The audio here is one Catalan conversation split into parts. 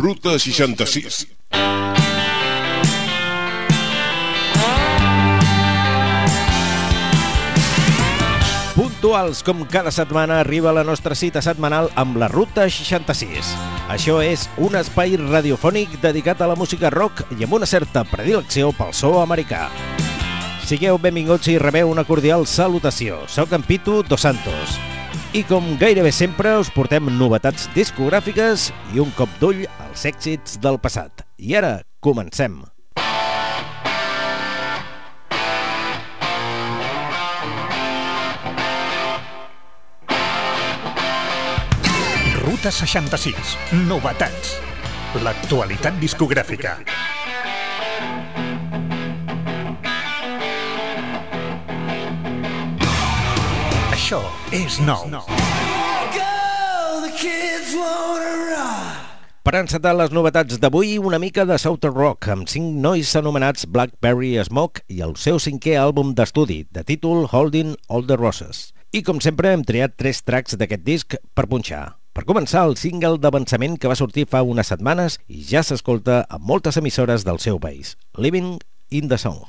Ruta 66. Puntuals com cada setmana arriba la nostra cita setmanal amb la Ruta 66. Això és un espai radiofònic dedicat a la música rock i amb una certa predilecció pel so americà. Sigueu benvinguts i rebeu una cordial salutació. Soc en Pitu Dos Santos. I com gairebé sempre us portem novetats discogràfiques i un cop d'ull als èxits del passat. I ara, comencem. Ruta 66. Novetats. L'actualitat discogràfica. Això és nou. Per encetar les novetats d'avui, una mica de Southern Rock, amb cinc nois anomenats Blackberry Smoke i el seu cinquè àlbum d'estudi, de títol Holding All the Roses. I com sempre hem triat tres tracks d'aquest disc per punxar. Per començar, el single d'avançament que va sortir fa unes setmanes i ja s'escolta a moltes emissores del seu país, Living in the Song.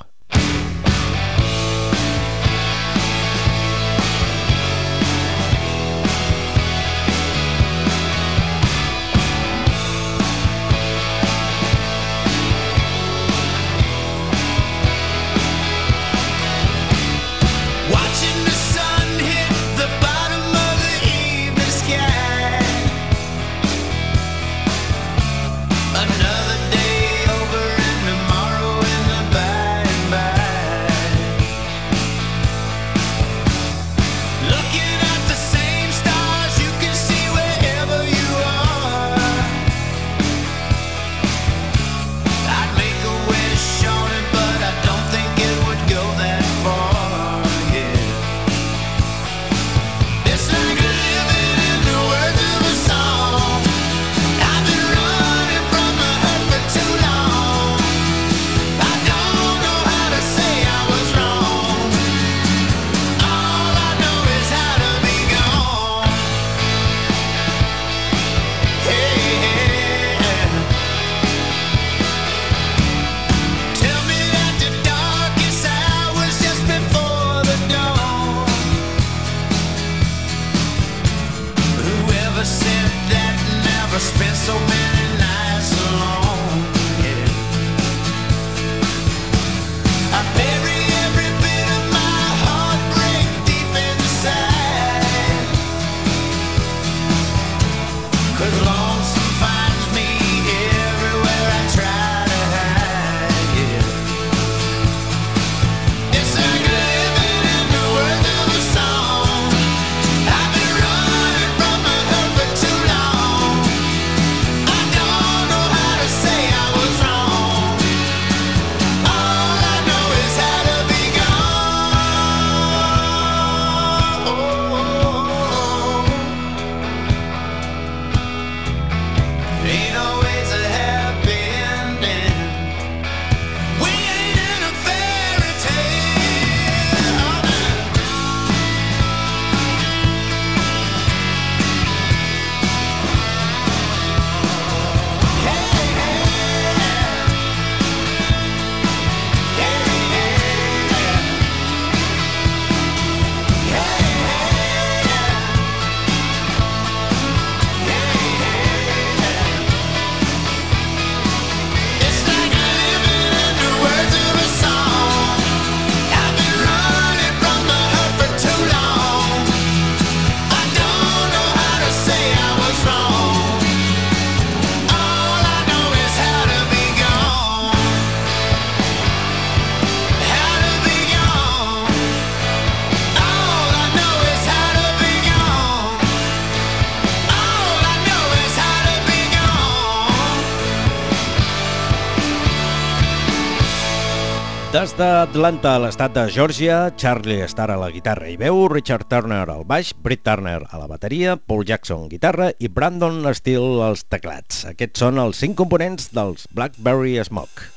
Atlanta, a l'estat de Georgia, Charlie Starr a la guitarra i veu, Richard Turner al baix, Britt Turner a la bateria, Paul Jackson guitarra i Brandon Steele als teclats. Aquests són els cinc components dels Blackberry Smoke.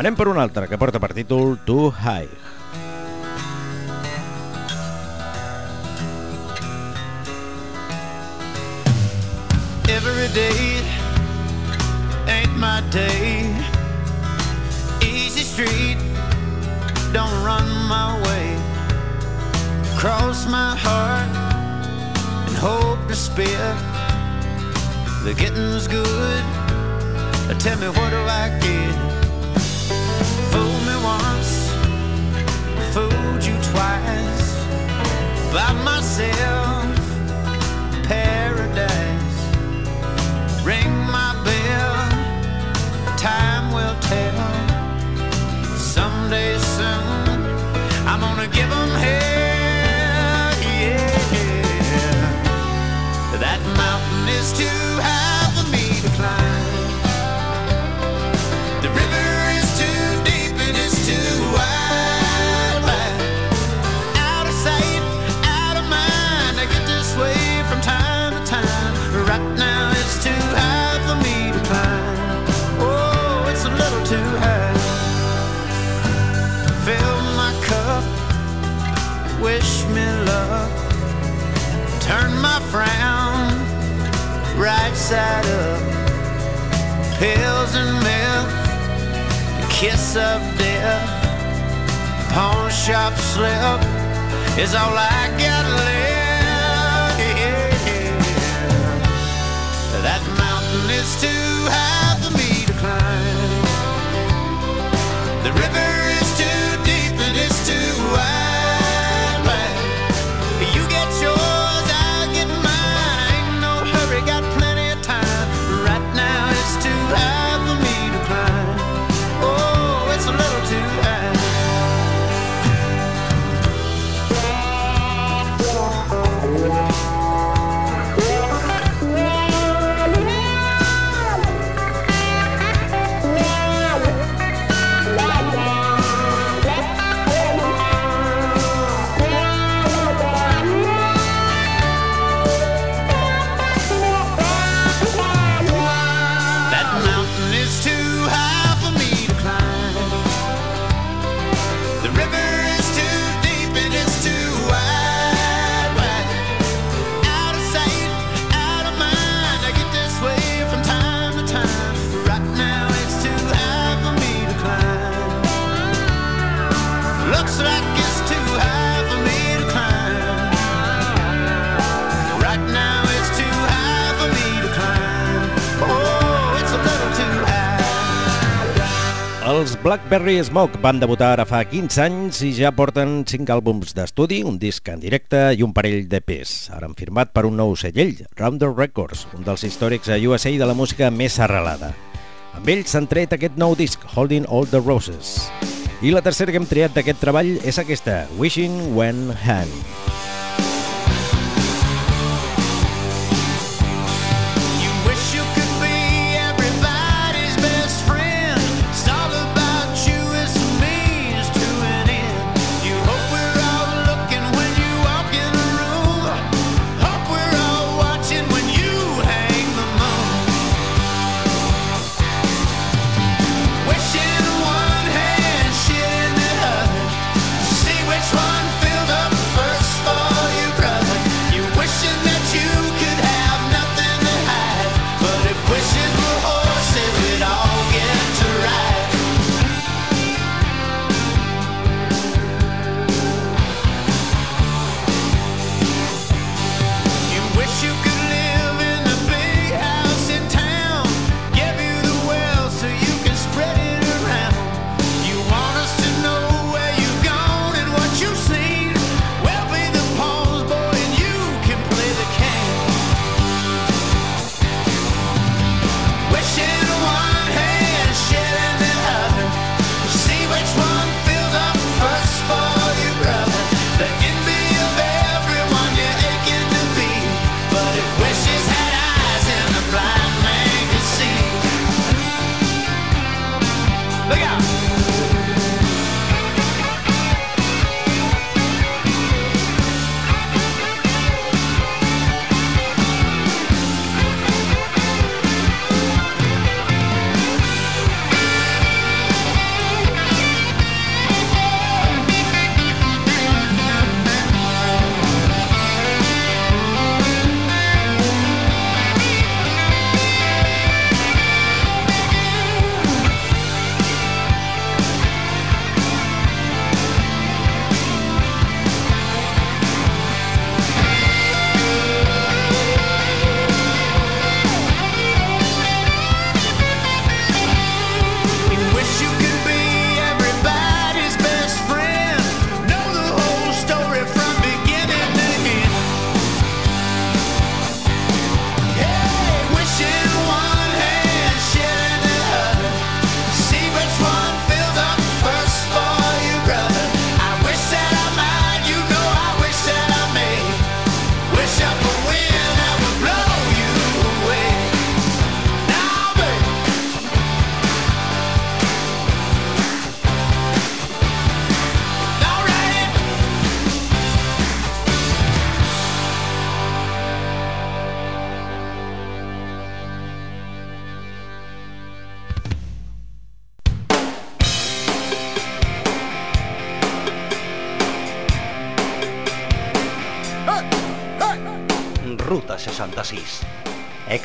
Anem per un altre que porta per títol Too High. Every day ain't my day. Easy street. don't run my way. Cross my heart and hope to spare. The getting's good. Uh, tell me what do I get? Fool me once, fooled you twice by myself. frown, right side up. Pills and milk, the kiss of death. Pawn shop slip is all I got left. Yeah. That mountain is too high. Perry Smoke van debutar ara fa 15 anys i ja porten 5 àlbums d'estudi, un disc en directe i un parell de pes. Ara han firmat per un nou segell, Rounder Records, un dels històrics a USA de la música més arrelada. Amb ells s'han tret aquest nou disc, Holding All the Roses. I la tercera que hem triat d'aquest treball és aquesta, Wishing When Hand.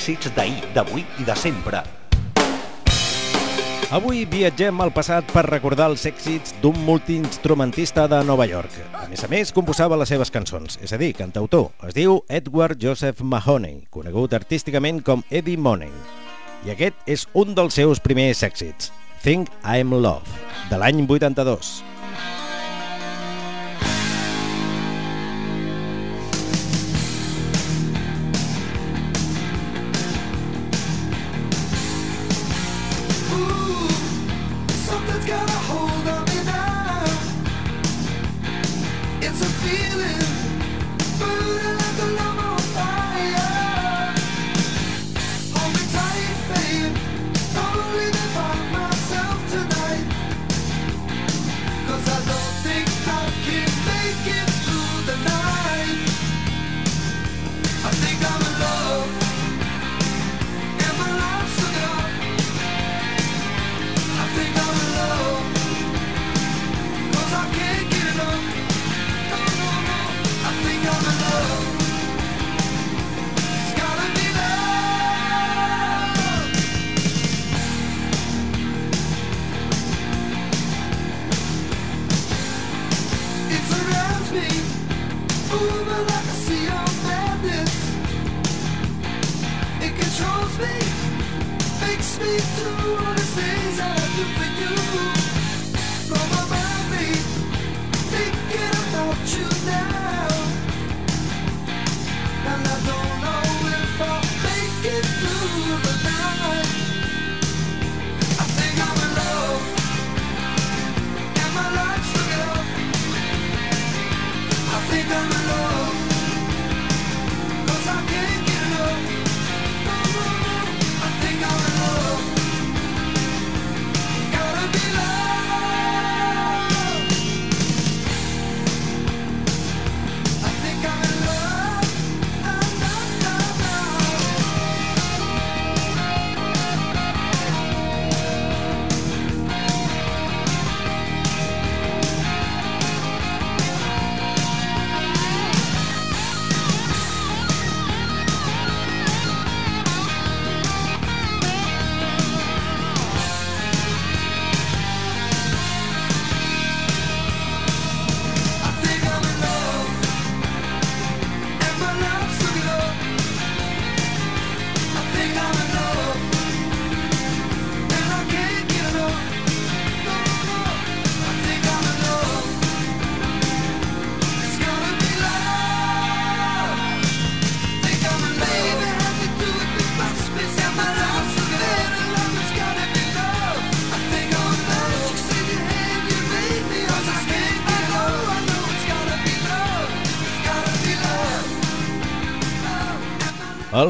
Èxits d'ahir, d'avui i de sempre. Avui viatgem al passat per recordar els èxits d'un multiinstrumentista de Nova York. A més a més, composava les seves cançons, és a dir, cantautor. Es diu Edward Joseph Mahoney, conegut artísticament com Eddie Money. I aquest és un dels seus primers èxits, Think I'm Love, de l'any 82.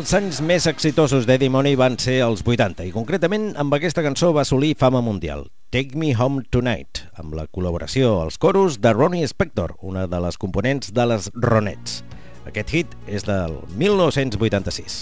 Els anys més exitosos d'Eddie Money van ser els 80 i concretament amb aquesta cançó va assolir fama mundial, Take Me Home Tonight, amb la col·laboració als coros de Ronnie Spector, una de les components de les Ronettes. Aquest hit és del 1986.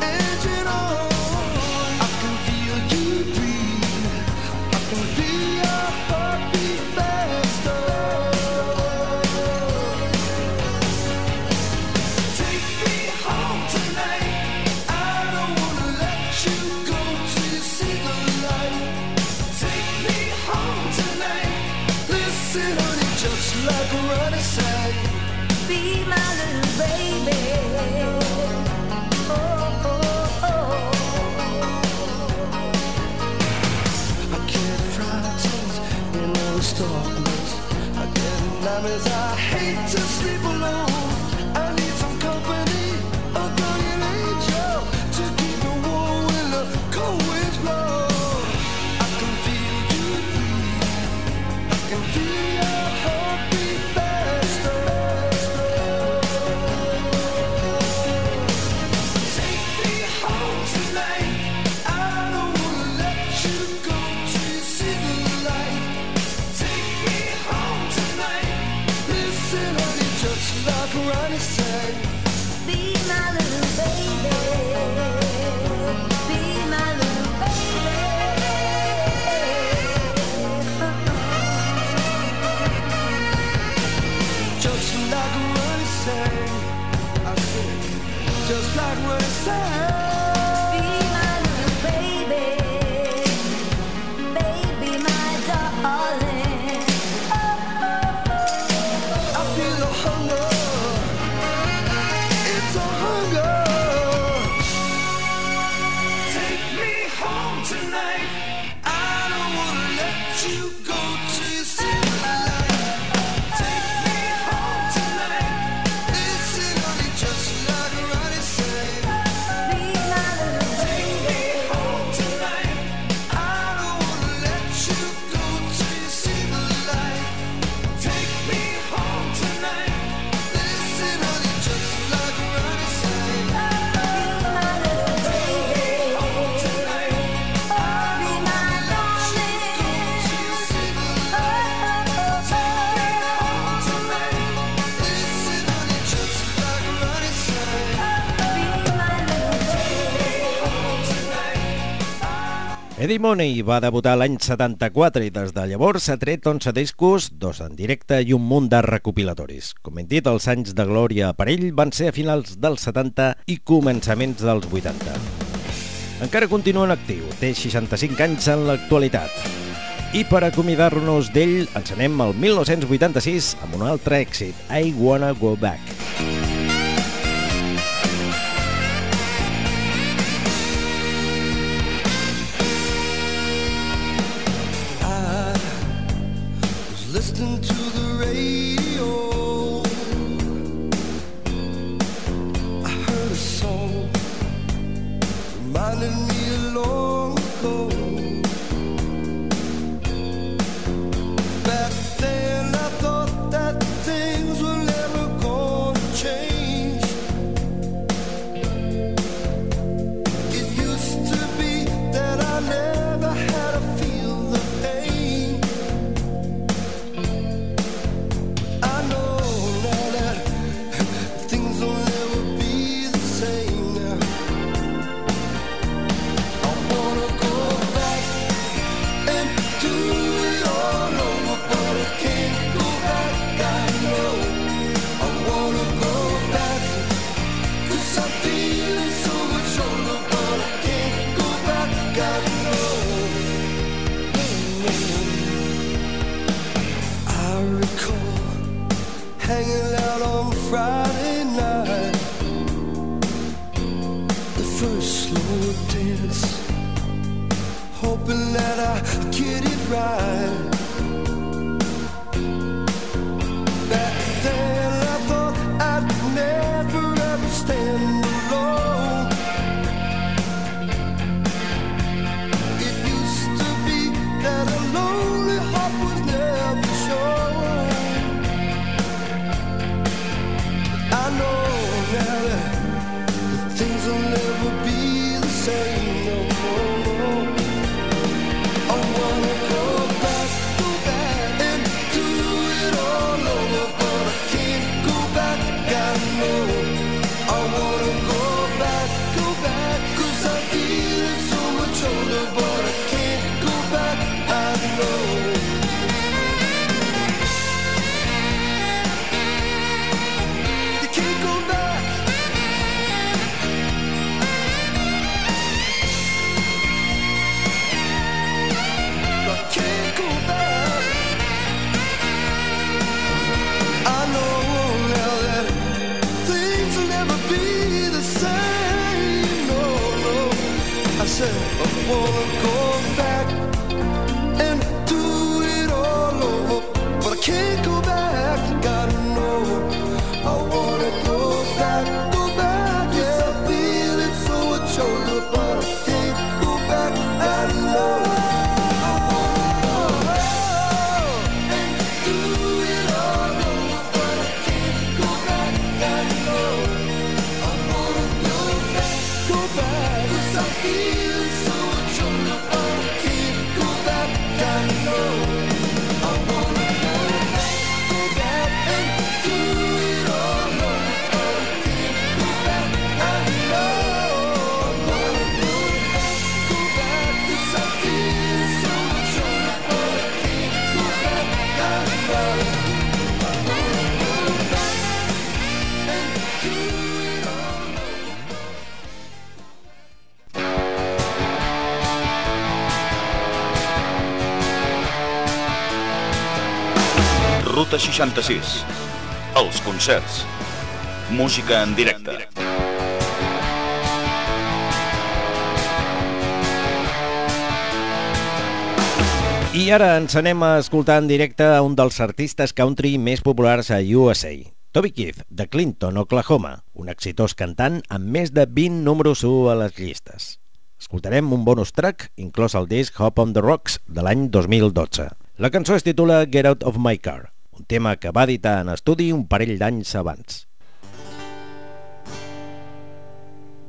alone. Eddie Money va debutar l'any 74 i des de llavors s'ha tret 11 discos, dos en directe i un munt de recopilatoris. Com hem dit, els anys de glòria per ell van ser a finals dels 70 i començaments dels 80. Encara continua en actiu, té 65 anys en l'actualitat. I per acomiadar-nos d'ell, ens anem al 1986 amb un altre èxit, I Wanna Go Back. distant 66. Els concerts. Música en directe. I ara ens anem a escoltar en directe a un dels artistes country més populars a USA, Toby Keith, de Clinton, Oklahoma, un exitós cantant amb més de 20 números 1 a les llistes. Escoltarem un bonus track inclòs al disc Hop on the Rocks de l'any 2012. La cançó es titula Get Out of My Car, un tema que va editar en estudi un parell d'anys abans.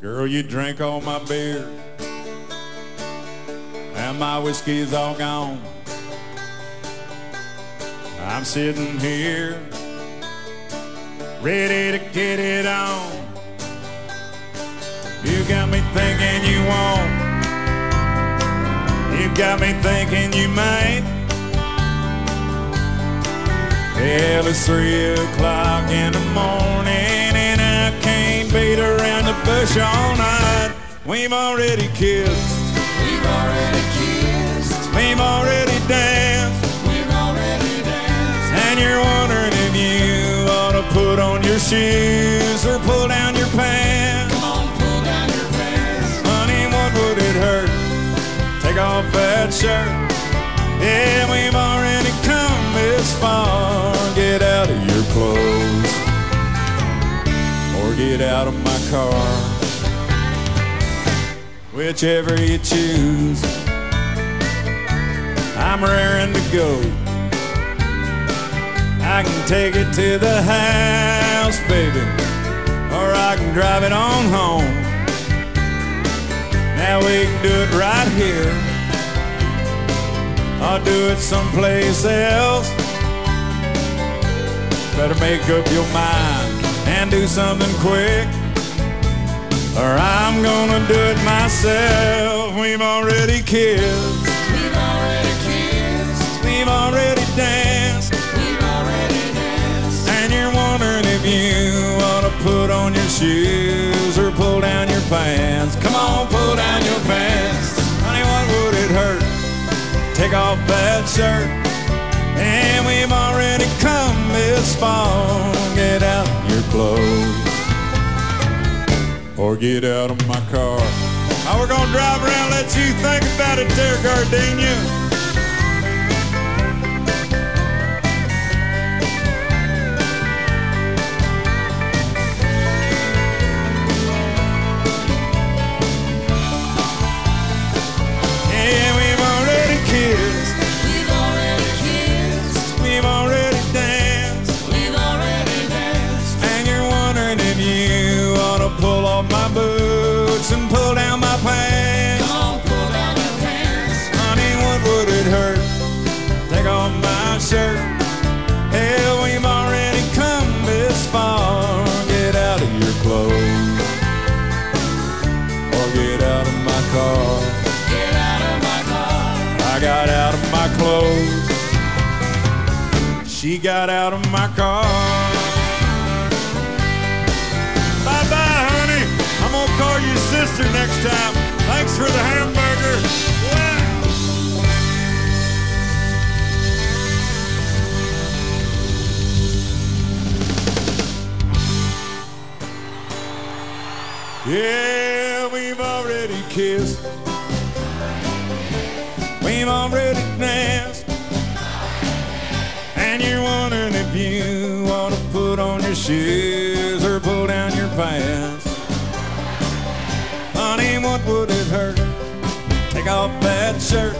Girl, you drank all my beer. And my whiskey's all gone. I'm sitting here, ready to get it on. You got me thinking you won't got me thinking you might. Well, it's three o'clock in the morning and I can't beat around the bush all night. We've already kissed. We've already kissed. We've already danced. We've already danced. And you're wondering if you ought to put on your shoes or pull down your pants. Come on, pull down your pants. Honey, what would it hurt? Take off that shirt. Yeah, we've already Get out of your clothes or get out of my car. Whichever you choose, I'm raring to go. I can take it to the house, baby, or I can drive it on home. Now we can do it right here. I'll do it someplace else. Better make up your mind and do something quick. Or I'm gonna do it myself. We've already kissed. We've already kissed. We've already danced. We've already danced. And you're wondering if you to put on your shoes or pull down your pants. Come on, pull down your pants. Honey, what would it hurt? Take off that shirt. And we've already come this far. Get out your clothes or get out of my car. Now we're gonna drive around, let you think about it there, Gardenia. She got out of my car. Bye bye, honey. I'm gonna call your sister next time. Thanks for the hamburger. Yeah, we've already kissed. Shoes or pull down your pants. Honey, what would it hurt? Take off that shirt.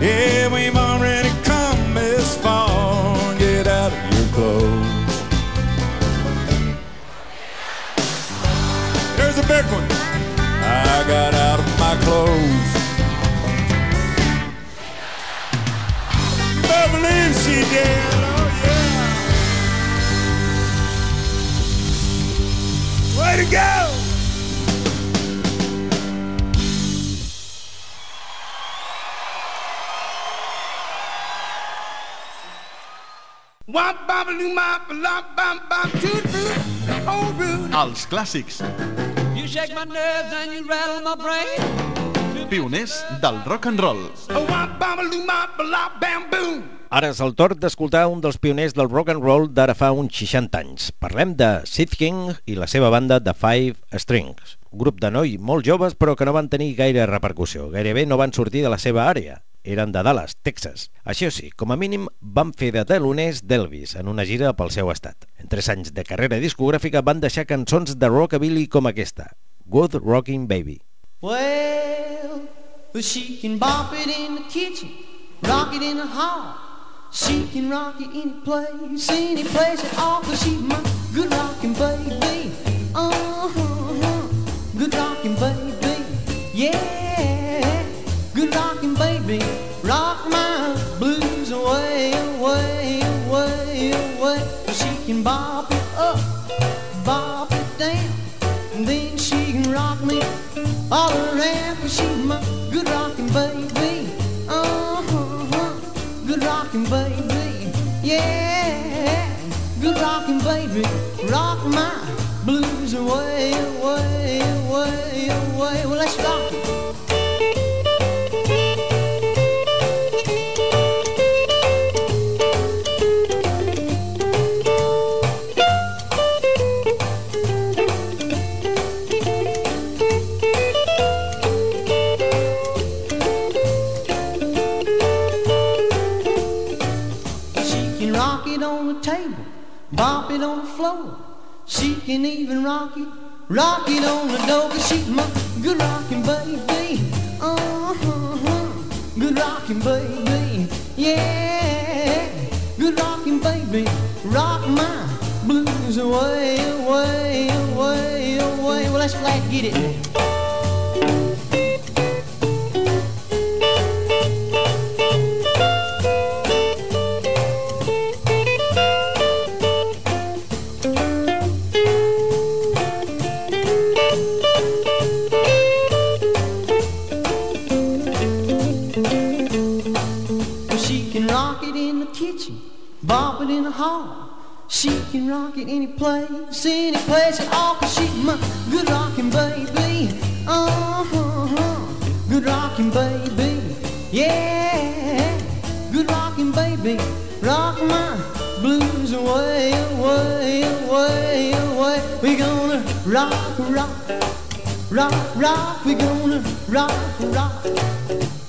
Yeah, we've already come this far. Get out of your clothes. Here's a big one. I got out of my clothes. I believe she did. Way to go. Els clàssics. You shake my nerves and you rattle my brain. Pioners del rock and roll. Ara és el torn d'escoltar un dels pioners del rock and roll d'ara fa uns 60 anys. Parlem de Sid King i la seva banda The Five Strings. Grup de noi molt joves però que no van tenir gaire repercussió. Gairebé no van sortir de la seva àrea. Eren de Dallas, Texas. Això sí, com a mínim van fer de teloners d'Elvis en una gira pel seu estat. En tres anys de carrera discogràfica van deixar cançons de rockabilly com aquesta, Good Rockin' Baby. Well, she can bop it in the kitchen, rock it in the hall. She can rock it any place, any place at all, cause she's my good rockin' baby. Uh-huh, good rockin' baby. Yeah, good rockin' baby. Rock my blues away, away, away, away. She can bop it up, bop it down, and then she can rock me all around, cause she's my good rockin' baby. Rockin' baby. Yeah, good rockin' baby. Rock my blues away, away, away, away. Well, let's rock it. Bop it on the floor. She can even rock it, rock it on the. Cause she's my good rockin' baby. Uh-huh, good rockin' baby. Yeah, good rockin' baby. Rock my blues away, away, away, away. Well, let's flat get it. Kitchen, bop it in the hall. She can rock it any place, any place at all. Cause she's my good rockin' baby. Uh-huh, good rockin' baby. Yeah, good rockin' baby. Rock my blues away, away, away, away. We gonna rock, rock, rock, rock. We gonna rock, rock.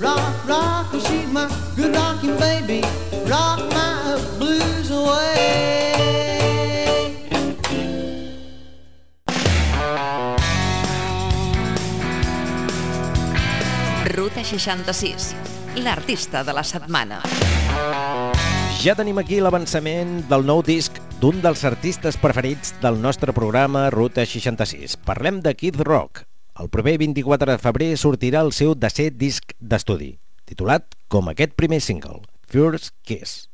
Rock, rock, she's my good rockin' baby. Rock my blues away. Ruta 66, l'artista de la setmana. Ja tenim aquí l'avançament del nou disc d'un dels artistes preferits del nostre programa Ruta 66. Parlem de Kid Rock. El proper 24 de febrer sortirà el seu desè disc d'estudi, titulat com aquest primer single, First Kiss.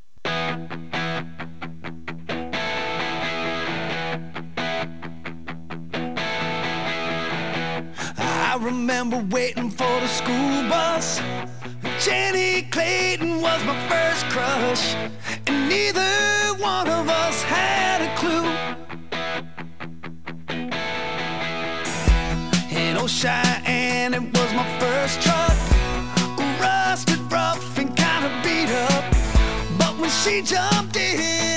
I remember waiting for the school bus. Jenny Clayton was my first crush, and neither one of us had a clue. In old Cheyenne, it was my first truck, rusted, rough, and kind of beat up. But when she jumped in,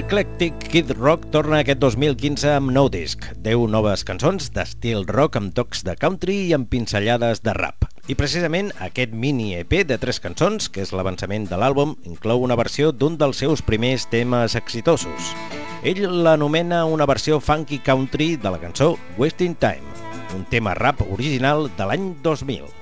L'eclèctic Kid Rock torna aquest 2015 amb nou disc, 10 noves cançons d'estil rock amb tocs de country i amb pinzellades de rap. I precisament aquest mini EP de 3 cançons, que és l'avançament de l'àlbum, inclou una versió d'un dels seus primers temes exitosos. Ell l'anomena una versió funky country de la cançó Wasting Time, un tema rap original de l'any 2000.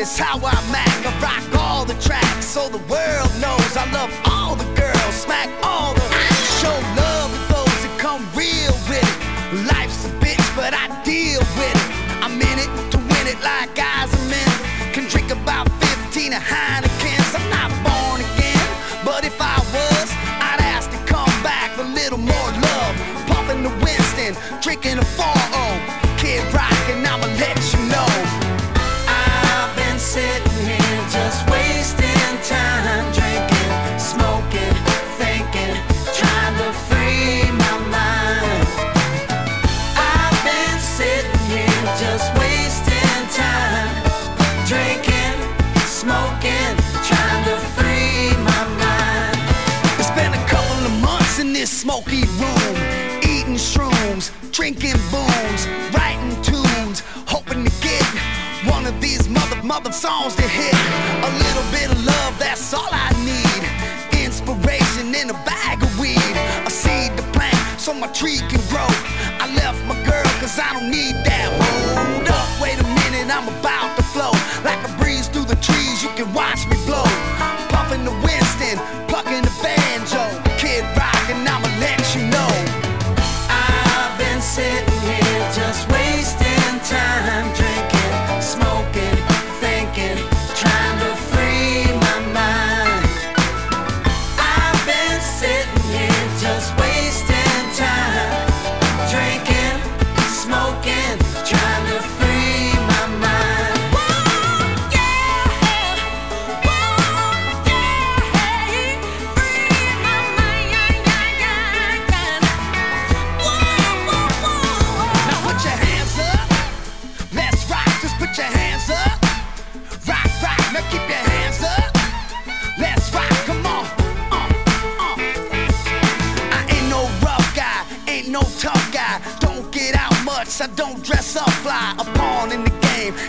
That's how I mac. I rock all the tracks so the world knows I love all the girls, smack all the show love to those that come real with it. Life's a bitch, but I deal with it. I'm in it to win it like guys are in. Can drink about 15 of high of songs to hit. A little bit of love, that's all I need. Inspiration in a bag of weed. A seed to plant so my tree can grow. I left my girl cause I don't need that. Hold up, wait a minute, I'm about to flow. Like a breeze through the trees, you can watch me blow.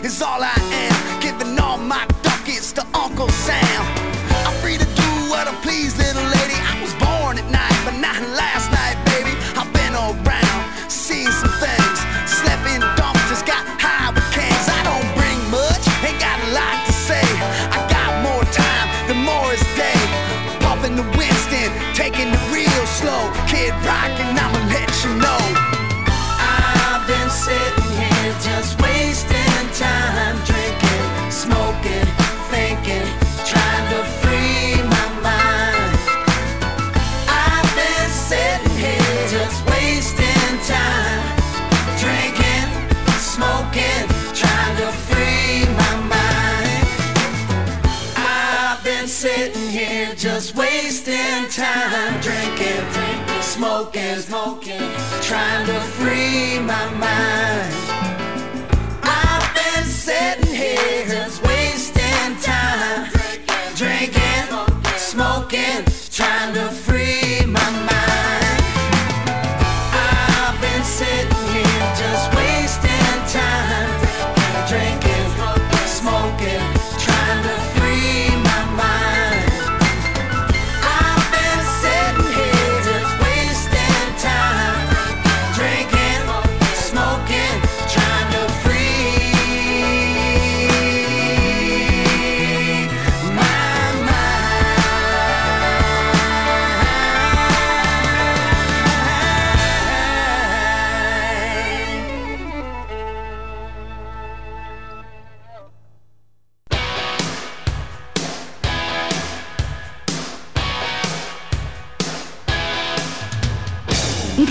It's all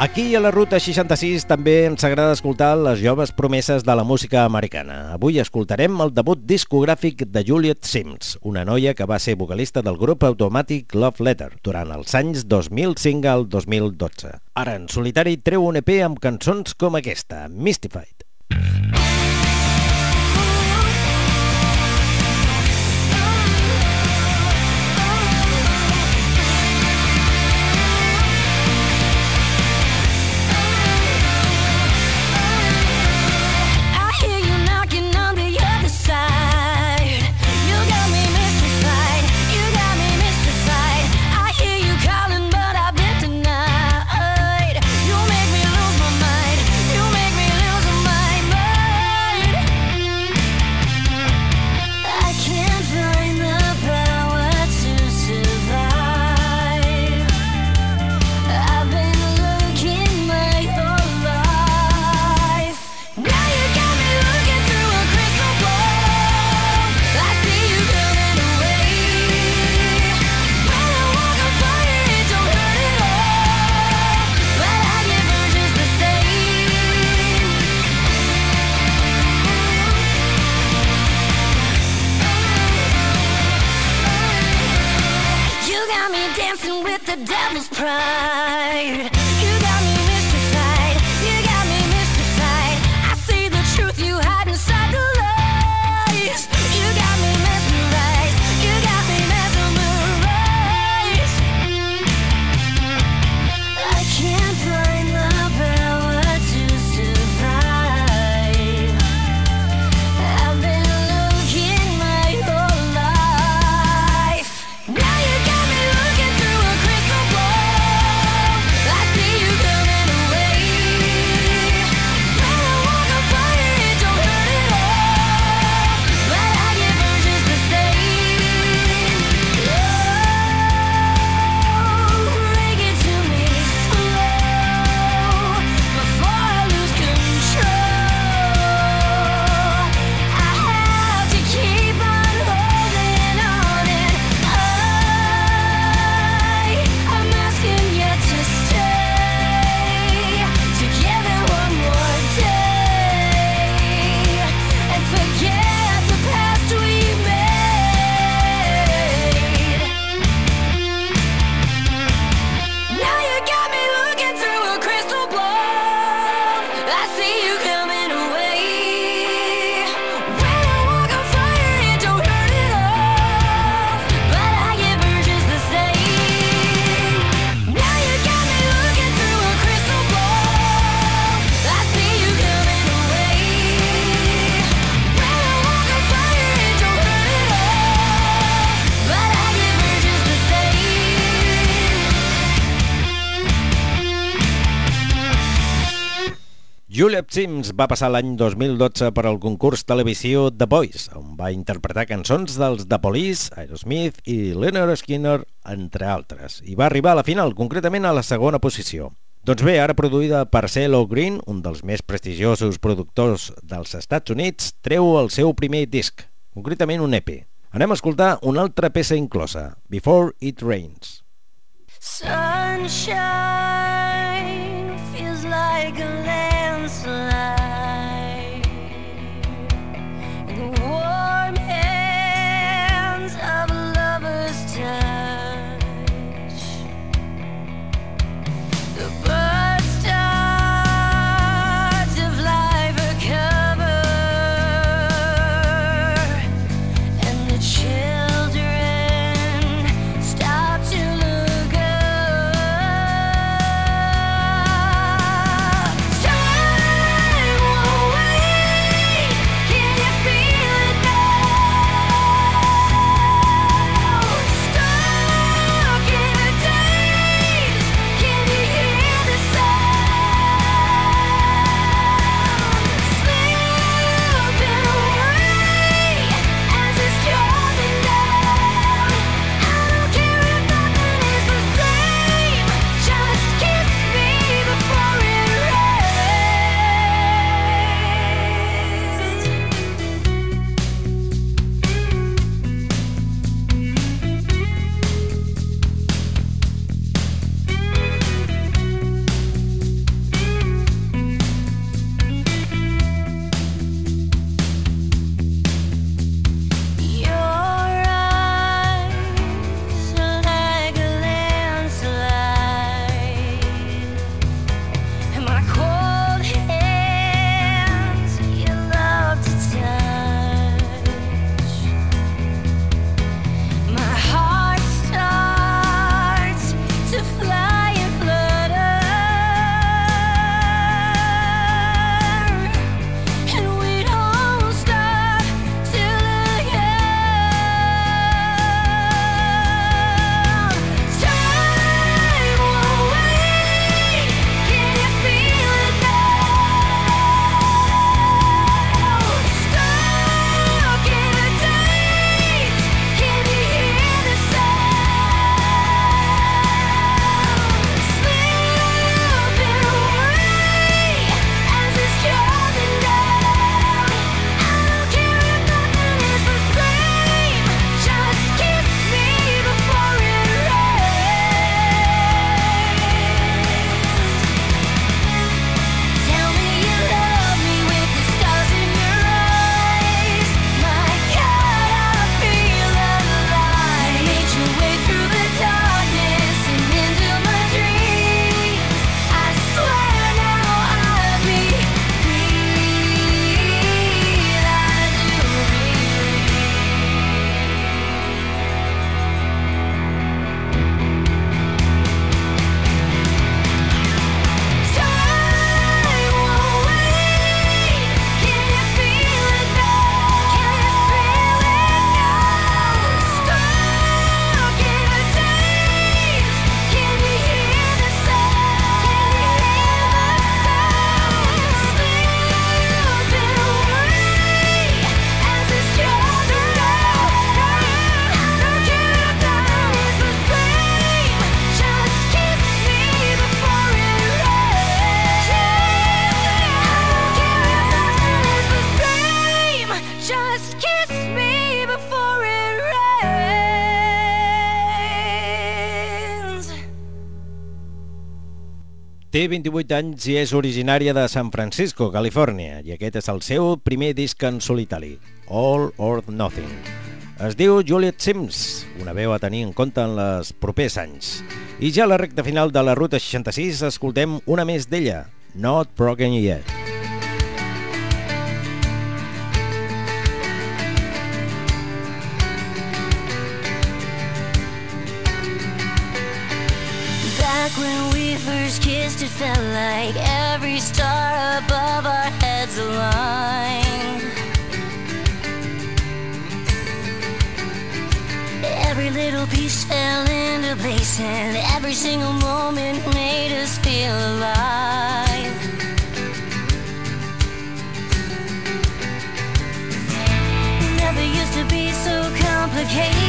Aquí a la Ruta 66 també ens agrada escoltar les joves promeses de la música americana. Avui escoltarem el debut discogràfic de Juliet Sims, una noia que va ser vocalista del grup automàtic Love Letter durant els anys 2005 al 2012. Ara en solitari treu un EP amb cançons com aquesta, Mystified. Mystified. surprise. Joseph Sims va passar l'any 2012 per al concurs televisió The Boys, on va interpretar cançons dels The Police, Aerosmith i Leonard Skinner, entre altres, i va arribar a la final, concretament a la segona posició. Doncs bé, ara produïda per Celo Green, un dels més prestigiosos productors dels Estats Units, treu el seu primer disc, concretament un EP. Anem a escoltar una altra peça inclosa, Before It Rains. Sunshine feels like a Té 28 anys i és originària de San Francisco, Califòrnia, i aquest és el seu primer disc en solitari, All or Nothing. Es diu Juliet Sims, una veu a tenir en compte en els propers anys. I ja a la recta final de la Ruta 66 escoltem una més d'ella, Not Broken Yet. first it felt like every star above our heads aligned. Every little piece fell into place, and every single moment made us feel alive. Never used to be so complicated.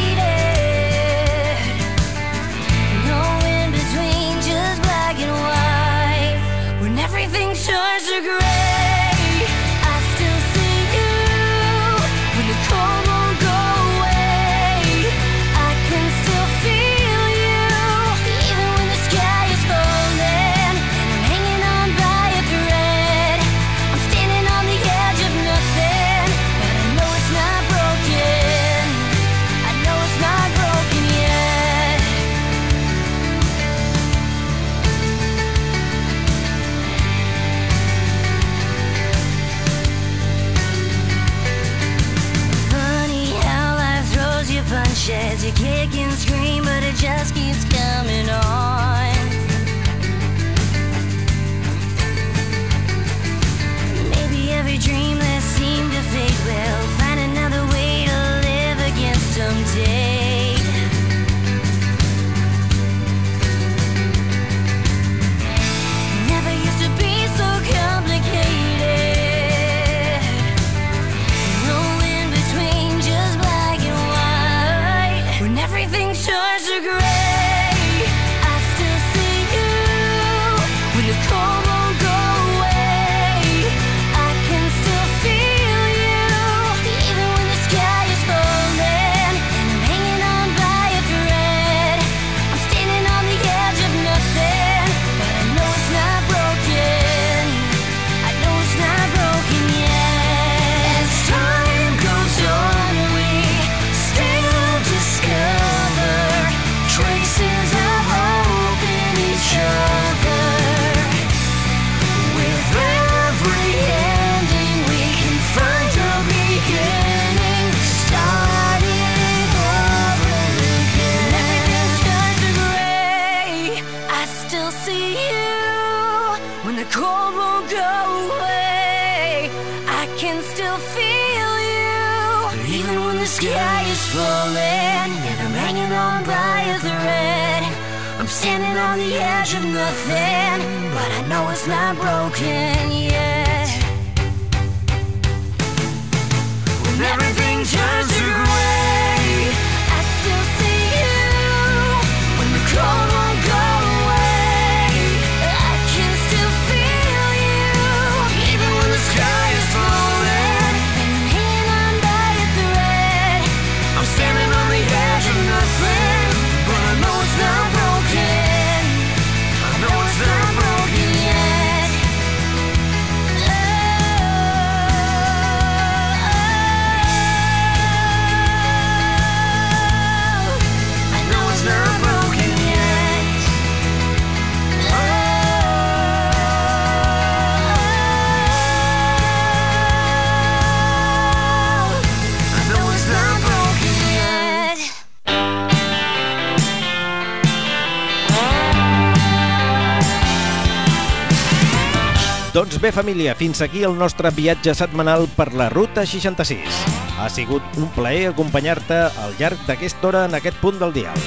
Doncs bé, família, fins aquí el nostre viatge setmanal per la Ruta 66. Ha sigut un plaer acompanyar-te al llarg d'aquesta hora en aquest punt del dial.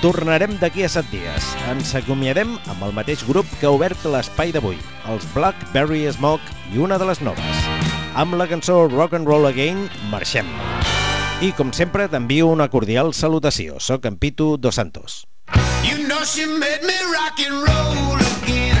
Tornarem d'aquí a set dies. Ens acomiadem amb el mateix grup que ha obert l'espai d'avui, els Blackberry Smoke i una de les noves. Amb la cançó Rock and Roll Again, marxem. I com sempre t'envio una cordial salutació. Soc en Pitu Dos Santos. You know she made me rock and roll again